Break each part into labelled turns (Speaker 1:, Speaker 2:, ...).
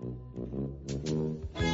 Speaker 1: Mm-hmm.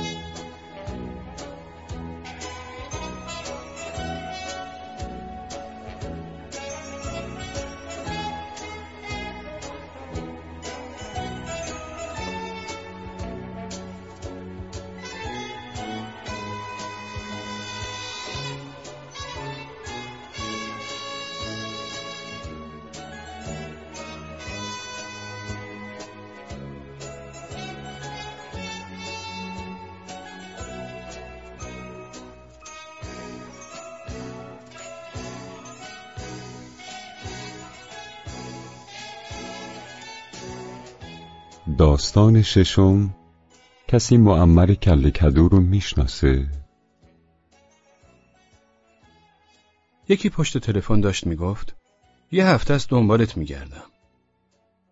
Speaker 1: داستان ششم کسی معمر کل کدو رو می‌شناسه؟
Speaker 2: یکی پشت تلفن داشت می‌گفت یه هفته است دنبالت میگردم.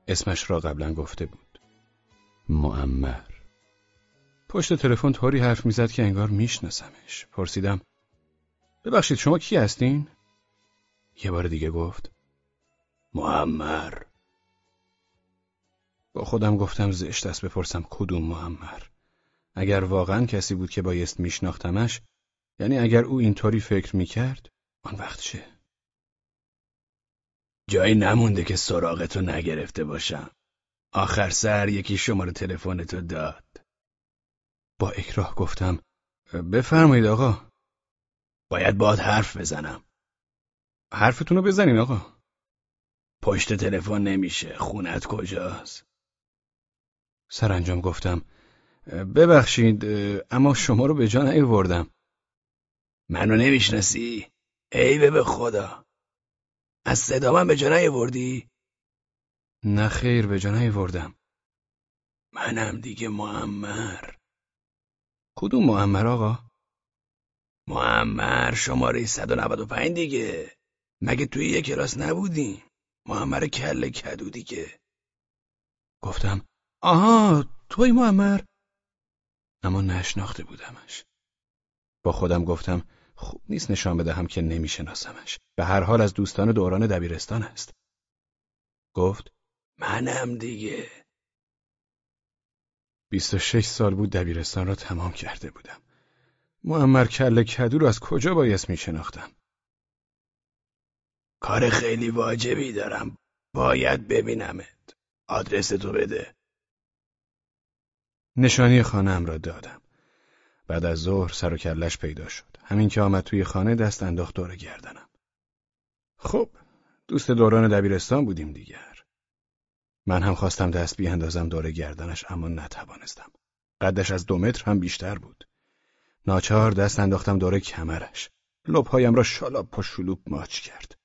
Speaker 2: اسمش را قبلا گفته بود. معمر. پشت تلفن طوری حرف می‌زد که انگار میشناسمش. پرسیدم ببخشید شما کی هستین؟ یه بار دیگه گفت معمر. خودم گفتم زشت است بپرسم کدوم معمر. اگر واقعا کسی بود که بایست میشناختمش یعنی اگر او اینطوری فکر می‌کرد آن وقت چه؟
Speaker 3: جایی نمونده که سراغتو نگرفته باشم. آخر سر یکی شماره تلفنتو داد.
Speaker 2: با اکراه گفتم بفرمایید آقا.
Speaker 3: باید باد حرف بزنم.
Speaker 2: حرفتونو بزنین آقا.
Speaker 3: پشت تلفن نمیشه. خونت کجاست؟
Speaker 2: سرانجام گفتم ببخشید اما شما رو به جا نیاوردم.
Speaker 3: منو نمی‌شناسی؟ عیبه به خدا! از صدا من به جا نیاوردی؟
Speaker 2: نه خیر به جا نیاوردم.
Speaker 3: منم دیگه معمر.
Speaker 2: کدوم معمر آقا؟
Speaker 3: معمر شماره 195 دیگه. مگه توی یه کلاس نبودیم؟ معمر کل کدو دیگه.
Speaker 2: گفتم آها توی معمر. اما نشناخته بودمش. با خودم گفتم خوب نیست نشان بدهم که نمیشناسمش. به هر حال از دوستان دوران دبیرستان است. گفت
Speaker 3: منم دیگه.
Speaker 2: بیست و شش سال بود دبیرستان را تمام کرده بودم. معمر کل کدو رو از کجا بایست میشناختم؟
Speaker 3: کار خیلی واجبی دارم. باید ببینمت. آدرس تو بده.
Speaker 2: نشانی خانم را دادم. بعد از ظهر سر و کلش پیدا شد. همین که آمد توی خانه دست انداخت دور گردنم. خب، دوست دوران دبیرستان بودیم دیگر. من هم خواستم دست بیاندازم دور گردنش اما نتوانستم. قدش از دو متر هم بیشتر بود. ناچار دست انداختم دور کمرش. لبهایم را شالاب و شلوب ماچ کرد.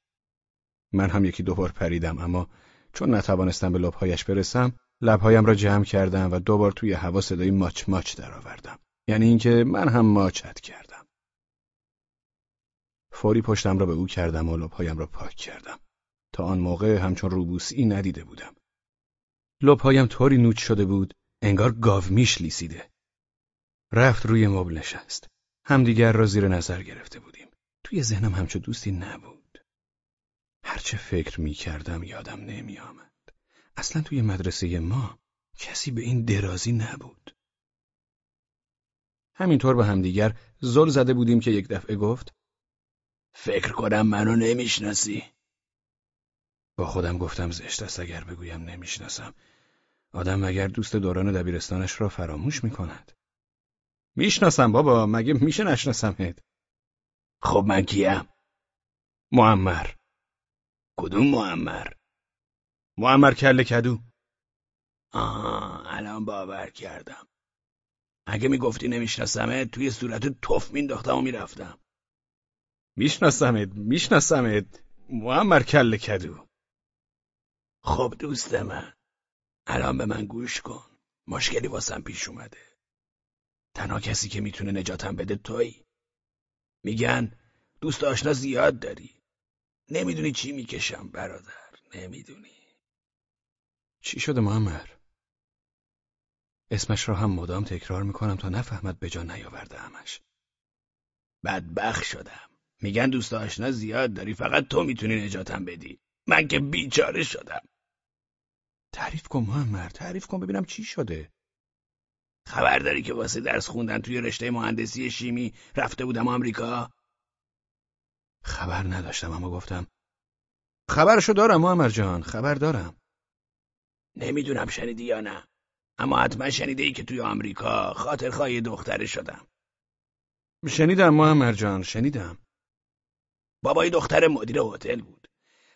Speaker 2: من هم یکی دوبار پریدم اما چون نتوانستم به لبهایش برسم لبهایم را جمع کردم و دوبار توی هوا صدای ماچ ماچ درآوردم. یعنی اینکه من هم ماچت کردم. فوری پشتم را به او کردم و لبهایم را پاک کردم. تا آن موقع همچون روبوسی ندیده بودم. لبهایم طوری نوچ شده بود انگار گاو میش لیسیده. رفت روی مبل نشست. همدیگر را زیر نظر گرفته بودیم. توی ذهنم همچو دوستی نبود. هرچه فکر می کردم یادم نمی آمد. اصلا توی مدرسه ما کسی به این درازی نبود. همینطور به همدیگر زل زده بودیم که یک دفعه گفت
Speaker 3: فکر کنم منو نمی‌شناسی.
Speaker 2: با خودم گفتم زشت است اگر بگویم نمی‌شناسم. آدم مگر دوست دوران دبیرستانش را فراموش می‌کند. می‌شناسم بابا مگه میشه نشناسمت؟
Speaker 3: خب من کیم؟
Speaker 2: معمر.
Speaker 3: کدوم معمر؟
Speaker 2: معمر کل کدو.
Speaker 3: آها الان باور کردم. اگه می‌گفتی نمیشناسمت توی صورت توف مینداختم و می‌رفتم.
Speaker 2: میشناسمت میشناسمت. معمر کل کدو.
Speaker 3: خب دوست من الان به من گوش کن. مشکلی واسم پیش اومده. تنها کسی که می‌تونه نجاتم بده تویی. میگن دوست آشنا زیاد داری. نمی‌دونی چی می‌کشم برادر. نمی‌دونی.
Speaker 2: چی شده معمر؟ اسمش را هم مدام تکرار می‌کنم تا نفهمد به جا نیاورده همش.
Speaker 3: بدبخ شدم. میگن دوست آشنا زیاد داری فقط تو می‌تونی نجاتم بدی. من که بیچاره شدم.
Speaker 2: تعریف کن معمر تعریف کن ببینم چی شده. خبر داری که واسه درس خوندن توی رشته مهندسی شیمی رفته بودم آمریکا؟
Speaker 4: خبر نداشتم اما گفتم خبرشو دارم محمد جان خبر دارم
Speaker 2: نمی‌دونم شنیدی یا نه. اما حتما شنیده ای که توی آمریکا خاطر خواهی دختره شدم.
Speaker 4: شنیدم محمد جان شنیدم.
Speaker 2: بابای دختر مدیر هتل بود.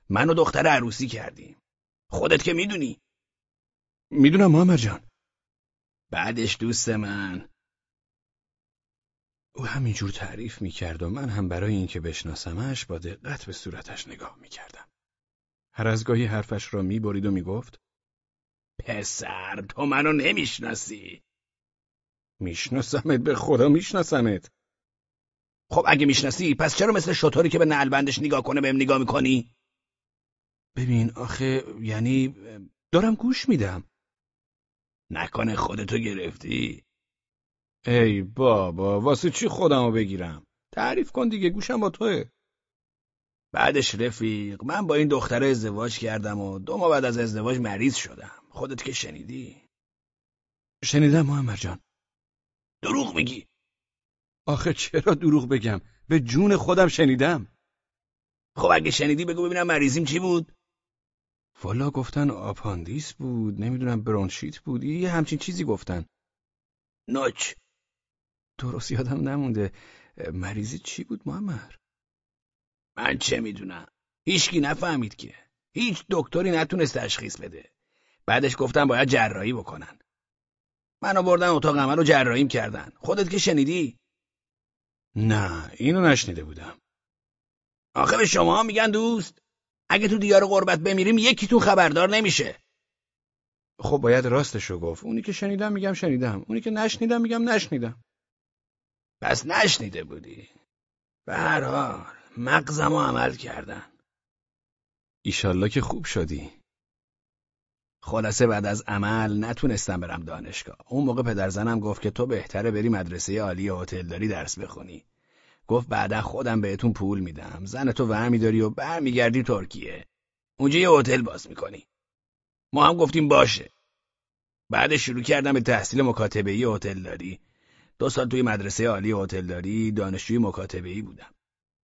Speaker 2: من و دختر عروسی کردیم. خودت که می‌دونی.
Speaker 4: می‌دونم محمد جان.
Speaker 2: بعدش دوست من.
Speaker 4: او همینجور تعریف می‌کرد و من هم برای اینکه بشناسمش با دقت به صورتش نگاه می‌کردم. هر از گاهی حرفش را می‌برید و می‌گفت
Speaker 2: پسر تو منو نمی‌شناسی.
Speaker 4: میشناسمت به خدا میشناسمت.
Speaker 2: خب اگه می‌شناسی پس چرا مثل شطوری که به نعلبندش نگاه کنه بهم نگاه می‌کنی؟
Speaker 4: ببین آخه یعنی دارم گوش میدم.
Speaker 2: نکنه خودتو گرفتی.
Speaker 4: ای بابا واسه چی خودمو بگیرم؟ تعریف کن دیگه گوشم با توه.
Speaker 2: بعدش رفیق من با این دختره ازدواج کردم و دو ماه بعد از ازدواج مریض شدم. خودت که شنیدی.
Speaker 4: شنیدم محمد جان.
Speaker 2: دروغ میگی.
Speaker 4: آخه چرا دروغ بگم؟ به جون خودم شنیدم.
Speaker 2: خب اگه شنیدی بگو ببینم مریضیم چی بود.
Speaker 4: والا گفتن آپاندیس بود نمی‌دونم برونشیت بود یه همچین چیزی گفتن.
Speaker 2: نوچ.
Speaker 4: درست یادم نمونده. مریضی چی بود محمد؟
Speaker 2: من چه می‌دونم. هیچکی نفهمید که. هیچ دکتری نتونست تشخیص بده. بعدش گفتم باید جراحی بکنن. منو بردن اتاق عمل رو جراحیم کردن. خودت که شنیدی؟
Speaker 4: نه اینو نشنیده بودم.
Speaker 2: آخه به شما میگن دوست اگه تو دیار قربت بمیریم یکیتون خبردار نمیشه.
Speaker 4: خب باید راستشو گفت. اونی که شنیدم میگم شنیدم. اونی که نشنیدم میگم نشنیدم.
Speaker 2: پس نشنیده بودی. به هر حال مغزم عمل کردن.
Speaker 4: ایشالله که خوب شدی.
Speaker 2: خلاصه بعد از عمل نتونستم برم دانشگاه. اون موقع پدر زنم گفت که تو بهتره بری مدرسه عالی هتلداری درس بخونی. گفت بعدا خودم بهتون پول میدم. زن تو ورمیداری و برمیگردی ترکیه. اونجا یه هتل باز می‌کنی. ما هم گفتیم باشه. بعد شروع کردم به تحصیل مکاتبه ای هتلداری. دو سال توی مدرسه عالی هتلداری دانشجوی مکاتبه ای بودم.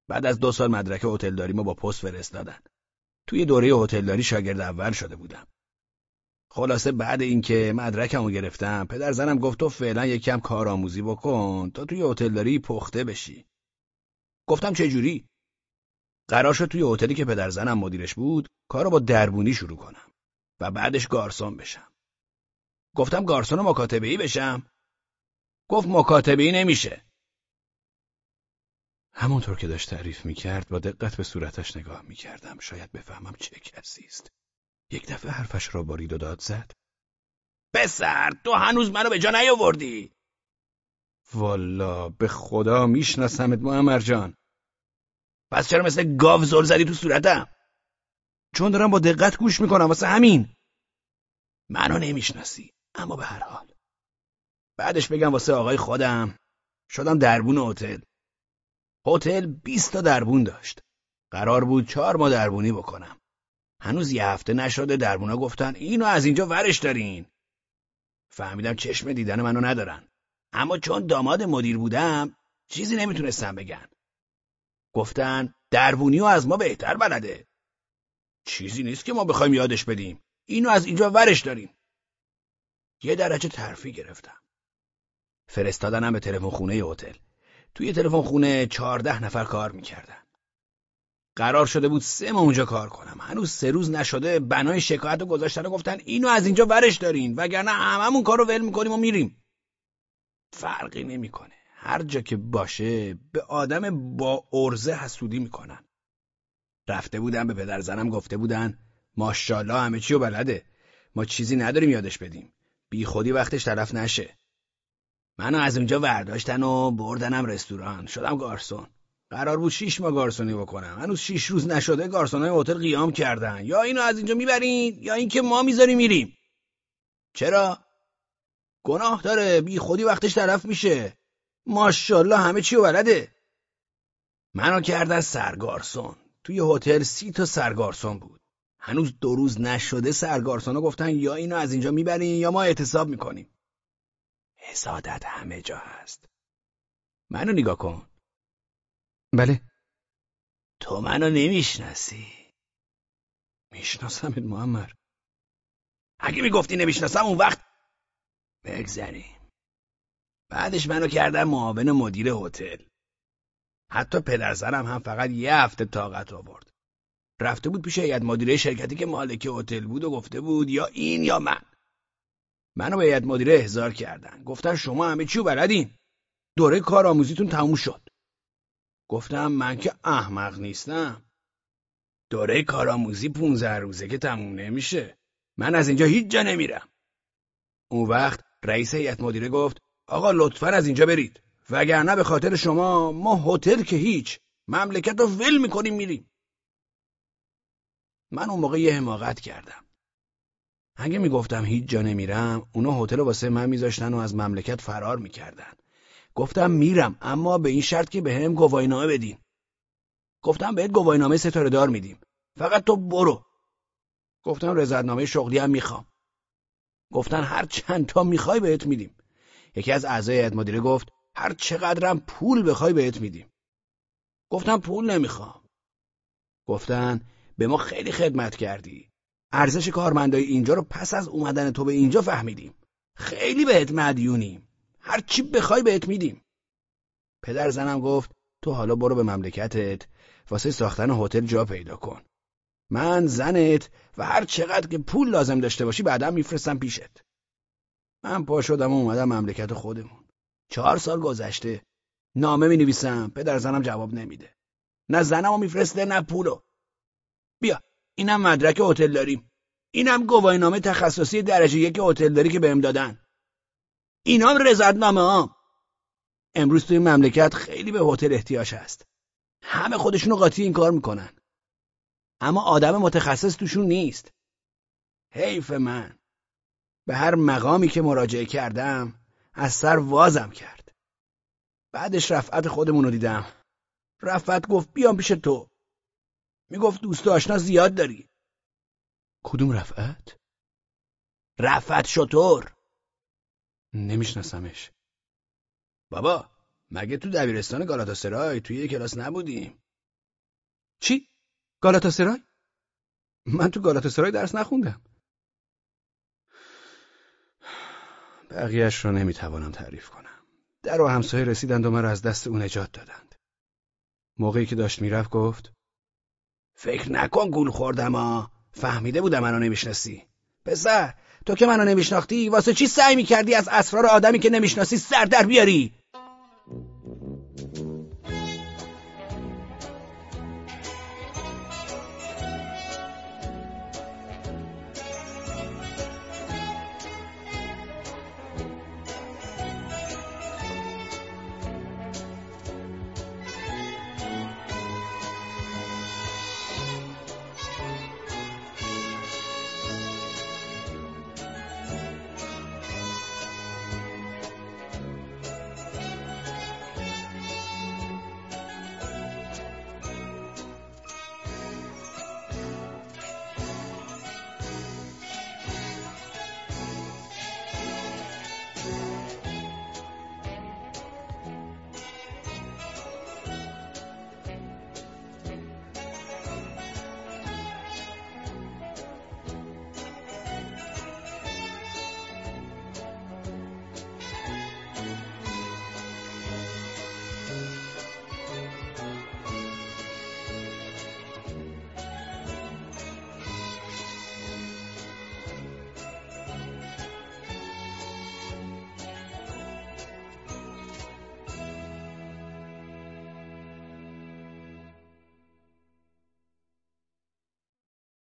Speaker 2: بعد از دو سال مدرک هتلداری ما با پست فرستادن. توی دوره هتلداری شاگرد اول شده بودم. خلاصه بعد اینکه مدرکمو گرفتم پدر زنم گفت تو فعلا یکم کارآموزی بکن تا توی هتلداری پخته بشی. گفتم چه جوری؟ قرار شد توی هتلی که پدر زنم مدیرش بود کارو با دربونی شروع کنم و بعدش گارسون بشم. گفتم گارسون مکاتبه ای بشم؟ گفت مکاتبه ای نمیشه.
Speaker 4: همونطور که داشت تعریف می‌کرد با دقت به صورتش نگاه می‌کردم شاید بفهمم چه کسی است. یک دفعه حرفش را بارید و داد زد.
Speaker 2: پسر تو هنوز منو به جا نیاوردی.
Speaker 4: والا به خدا میشناسمت معمر جان.
Speaker 2: پس چرا مثل گاو زل زدی تو صورتم؟
Speaker 4: چون دارم با دقت گوش می‌کنم واسه همین.
Speaker 2: منو نمی‌شناسی اما به هر حال. بعدش بگم واسه آقای خودم شدم دربون هتل. هتل 20 تا دربون داشت. قرار بود چهار ما دربونی بکنم. هنوز یه هفته نشده دربونا گفتن اینو از اینجا ورش دارین. فهمیدم چشم دیدن منو ندارن. اما چون داماد مدیر بودم چیزی نمی‌تونستم بگن. گفتن دربونی و از ما بهتر بلده. چیزی نیست که ما بخوایم یادش بدیم. اینو از اینجا ورش داریم. یه درجه ترفی گرفتم. فرستادنم به تلفن خونه هتل. توی تلفن خونه چهارده نفر کار می‌کردن. قرار شده بود سه ماه اونجا کار کنم. هنوز سه روز نشده بنای شکایت رو گذاشتن و گفتن اینو از اینجا ورش دارین وگرنه هممون کار رو ول می‌کنیم و میریم. فرقی نمی‌کنه. هر جا که باشه به آدم با ارزه حسودی می‌کنن. رفته بودن به پدر زنم گفته بودن ماشاءالله همه چی و بلده. ما چیزی نداریم یادش بدیم. بی خودی وقتش طرف نشه. منو از اونجا ورداشتن و بردنم رستوران. شدم گارسون. قرار بود شیش ماه گارسونی بکنم. هنوز شیش روز نشده گارسونای هتل قیام کردن. یا اینو از اینجا می‌برین یا اینکه ما می‌ذاریم میریم. چرا؟ گناه داره. بی خودی وقتش طرف میشه. ماشاءالله همه چی بلده. منو کردن سرگارسون توی هتل سی تا سرگارسون بود. هنوز دو روز نشده سرگارسونا گفتن یا اینو از اینجا می‌برین یا ما اعتصاب می‌کنیم. حسادت همه جا هست. منو نگاه کن.
Speaker 4: بله.
Speaker 2: تو منو نمی‌شناسی.
Speaker 4: میشناسمت معمر
Speaker 2: اگه می‌گفتی نمی‌شناسم اون وقت بگذریم. بعدش منو کردن معاون مدیر هتل. حتی پدرزنم هم فقط یه هفته طاقت آورد. رفته بود پیش هیئت مدیره شرکتی که مالک هتل بود و گفته بود یا این یا من. منو به هیئت مدیره احضار کردن. گفتن شما همه چیو بلدین. دوره کارآموزیتون تموم شد. گفتم من که احمق نیستم. دوره کارآموزی 15 روزه که تموم نمیشه. من از اینجا هیچ جا نمیرم. اون وقت رئیس هیئت مدیره گفت آقا لطفا از اینجا برید. وگرنه به خاطر شما ما هتل که هیچ مملکت رو ول می‌کنیم میریم. من اون موقع یه حماقت کردم. اگه می‌گفتم هیچ جا نمیرم اونا هتل واسه من میذاشتن و از مملکت فرار می‌کردن. گفتم میرم اما به این شرط که به هم گواهینامه بدین. گفتم بهت گواهینامه ستاره دار میدیم. فقط تو برو. گفتم رضایتنامه شغلی هم می‌خوام. گفتن هر چند تا می‌خوای بهت میدیم. یکی از اعضای هیئت مدیره گفت هر چقدرم پول بخوای بهت میدیم. گفتم پول نمی‌خوام. گفتن به ما خیلی خدمت کردی. ارزش کارمندای اینجا رو پس از اومدن تو به اینجا فهمیدیم. خیلی بهت مدیونیم. هر چی بخوای بهت میدیم. پدر زنم گفت تو حالا برو به مملکتت واسه ساختن هتل جا پیدا کن. من زنت و هر چقدر که پول لازم داشته باشی بعدا میفرستم پیشت. من پا شدم و اومدم مملکت خودمون. چهار سال گذشته. نامه می نویسم پدر زنم جواب نمیده. نه زنمو میفرسته نه پولو. بیا اینم مدرک هتل داریم. اینم گواهینامه تخصصی درجه یک هتل داری که بهم دادن. اینام رضایتنامه ها. امروز توی مملکت خیلی به هتل احتیاج هست. همه خودشونو قاطی این کار می‌کنن. اما آدم متخصص توشون نیست. حیف من. به هر مقامی که مراجعه کردم از سر وازم کرد. بعدش رفعت خودمون دیدم. رفعت گفت بیام پیش تو. می‌گفت دوست آشنا زیاد داری.
Speaker 4: کدوم رفعت؟
Speaker 2: رفعت شطور.
Speaker 4: نمیشناسمش.
Speaker 2: بابا مگه تو دبیرستان گالاتاسرای توی یه کلاس نبودیم؟
Speaker 4: چی؟ گالاتاسرای؟ من تو گالاتاسرای درس نخوندم. بقیهش رو نمی‌توانم تعریف کنم. در و همسایه رسیدند و مرا از دست او نجات دادند. موقعی که داشت می‌رفت گفت
Speaker 2: فکر نکن گول خوردم ها فهمیده بودم منو نمی‌شناسی. پسر تو که منو نمیشناختی واسه چی سعی می‌کردی از اسرار آدمی که نمی‌شناسی سر در بیاری؟